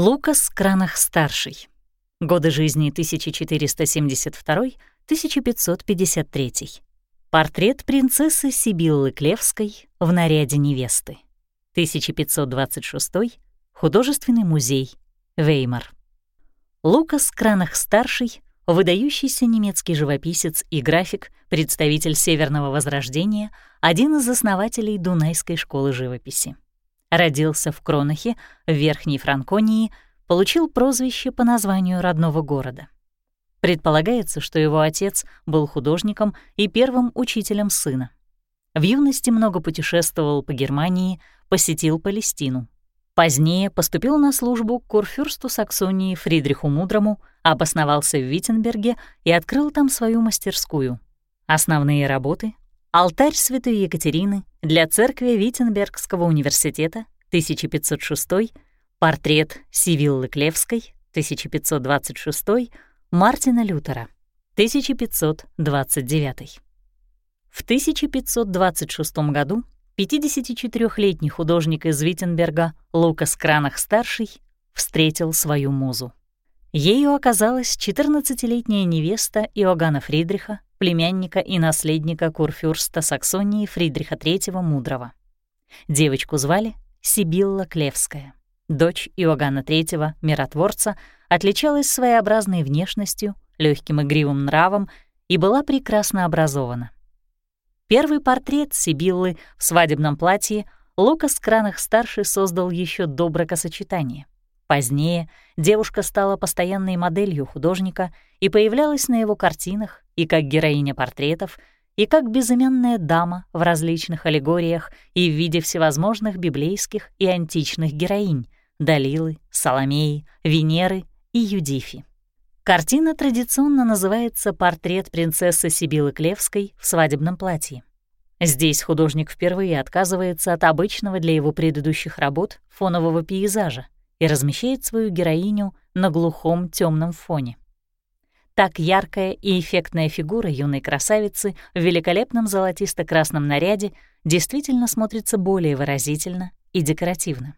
Лукас Кранах-старший. Годы жизни 1472-1553. Портрет принцессы Сибиллы Клевской в наряде невесты. 1526. Художественный музей. Веймар. Лукас Кранах-старший — выдающийся немецкий живописец и график, представитель Северного Возрождения, один из основателей Дунайской школы живописи. Родился в Кронахе, в Верхней Франконии, получил прозвище по названию родного города. Предполагается, что его отец был художником и первым учителем сына. В юности много путешествовал по Германии, посетил Палестину. Позднее поступил на службу к курфюрсту Саксонии Фридриху Мудрому, обосновался в Виттенберге и открыл там свою мастерскую. Основные работы Алтарь Святой Екатерины для церкви Виттенбергского университета 1506, портрет Сивиллы Клевской 1526, Мартина Лютера 1529. В 1526 году 54-летний художник из Виттенберга Лукас Кранах-старший встретил свою музу. Ею оказалась 14-летняя невеста Иоганна Фридриха, племянника и наследника курфюрста Саксонии Фридриха III Мудрого. Девочку звали Сибилла Клевская. Дочь Иоганна III, миротворца, отличалась своеобразной внешностью, легким игривым нравом и была прекрасно образована. Первый портрет Сибиллы в свадебном платье Лукас Кранах-старший создал еще до бракосочетания — Позднее девушка стала постоянной моделью художника и появлялась на его картинах и как героиня портретов, и как безымянная дама в различных аллегориях и в виде всевозможных библейских и античных героинь — Далилы, Соломеи, Венеры и Юдифи. Картина традиционно называется «Портрет принцессы Сибилы Клевской в свадебном платье». Здесь художник впервые отказывается от обычного для его предыдущих работ фонового пейзажа — и размещает свою героиню на глухом темном фоне. Так яркая и эффектная фигура юной красавицы в великолепном золотисто-красном наряде действительно смотрится более выразительно и декоративно.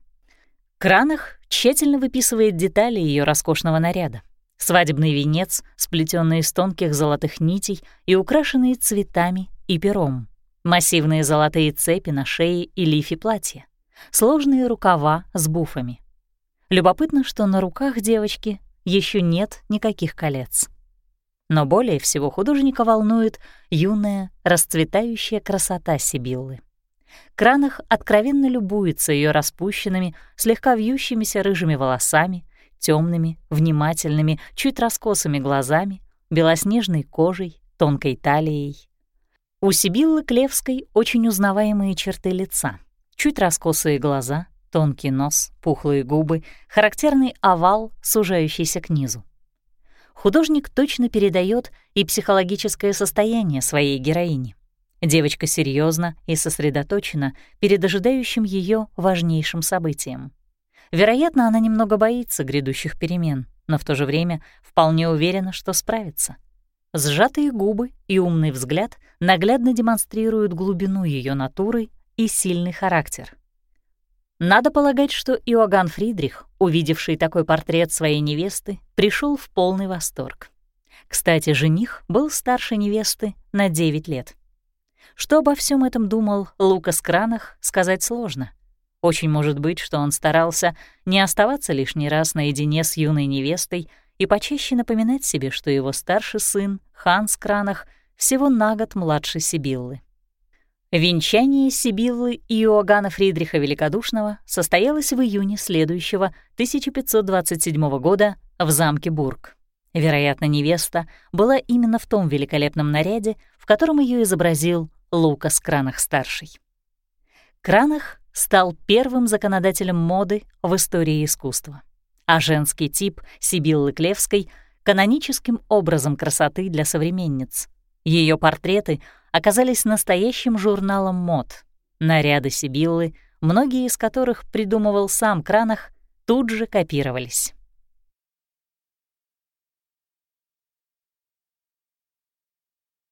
Кранах тщательно выписывает детали ее роскошного наряда. Свадебный венец, сплетенный из тонких золотых нитей и украшенный цветами и пером. Массивные золотые цепи на шее и лифе платья. Сложные рукава с буфами. Любопытно, что на руках девочки еще нет никаких колец. Но более всего художника волнует юная, расцветающая красота Сибиллы. Кранах откровенно любуется ее распущенными, слегка вьющимися рыжими волосами, темными, внимательными, чуть раскосыми глазами, белоснежной кожей, тонкой талией. У Сибиллы Клевской очень узнаваемые черты лица, чуть раскосые глаза, Тонкий нос, пухлые губы, характерный овал, сужающийся к низу. Художник точно передает и психологическое состояние своей героини. Девочка серьезна и сосредоточена перед ожидающим ее важнейшим событием. Вероятно, она немного боится грядущих перемен, но в то же время вполне уверена, что справится. Сжатые губы и умный взгляд наглядно демонстрируют глубину ее натуры и сильный характер. Надо полагать, что Иоганн Фридрих, увидевший такой портрет своей невесты, пришел в полный восторг. Кстати, жених был старше невесты на 9 лет. Что обо всем этом думал Лукас Кранах, сказать сложно. Очень может быть, что он старался не оставаться лишний раз наедине с юной невестой и почаще напоминать себе, что его старший сын, Ханс Кранах, всего на год младше Сибиллы. Венчание Сибиллы и Иоганна Фридриха Великодушного состоялось в июне следующего 1527 года в замке Бург. Вероятно, невеста была именно в том великолепном наряде, в котором ее изобразил Лукас Кранах-старший. Кранах стал первым законодателем моды в истории искусства, а женский тип Сибиллы Клевской — каноническим образом красоты для современниц. Ее портреты — оказались настоящим журналом мод. Наряды Сибиллы, многие из которых придумывал сам Кранах, тут же копировались.